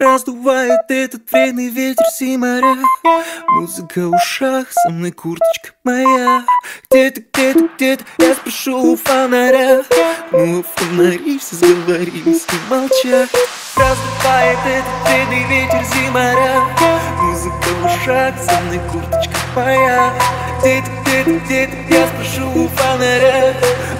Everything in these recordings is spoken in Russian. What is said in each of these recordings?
Раздувает этот вредный ветер симаря Музыка в ушах, со мной курточка моя. Где-то, где-то, где-то я спрошу у фонаря. Ну, фонари все сговорились и молчат Раздувает этот вредный ветер зимаря В ушах, со мной курточка моя. Где-то, где-то, где-то я спрошу у фонаря.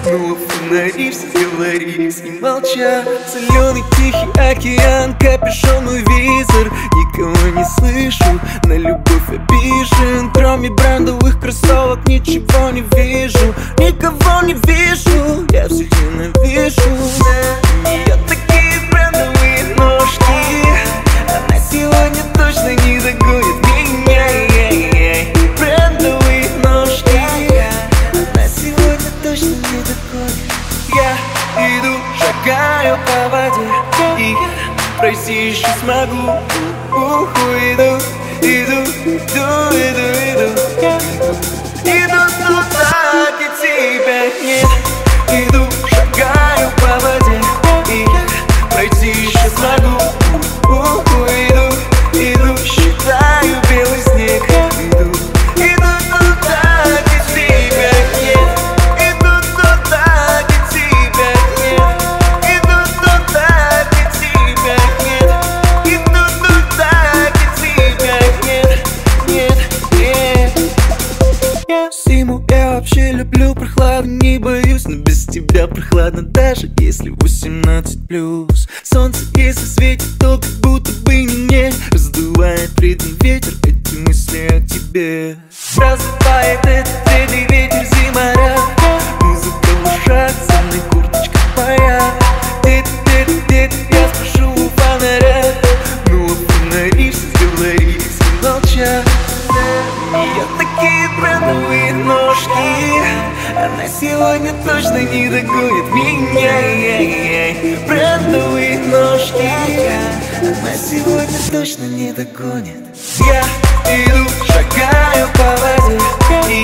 Ну, фонари все сговорились и молчат. Соленый тихий океан, капюшон мой визор. Никого не слышу, на любовь обижен. Кроме брендовых кроссовок ничего не вижу. Никого не вижу, я всех ненавижу. Не пройти еще смогу Уху, иду, иду, иду, иду, Зиму я вообще люблю прохладу, не боюсь Но без тебя прохладно, даже если 18 плюс. Солнце если светит, то как будто бы не мне Раздувает вредный ветер, эти мысли о тебе. Раздувает этот вредный ветер зимаря Музыка в ушах, сегодня точно не догонит меня. Брендовые ножки. Она сегодня точно не догонит Я иду, шагаю по воде. И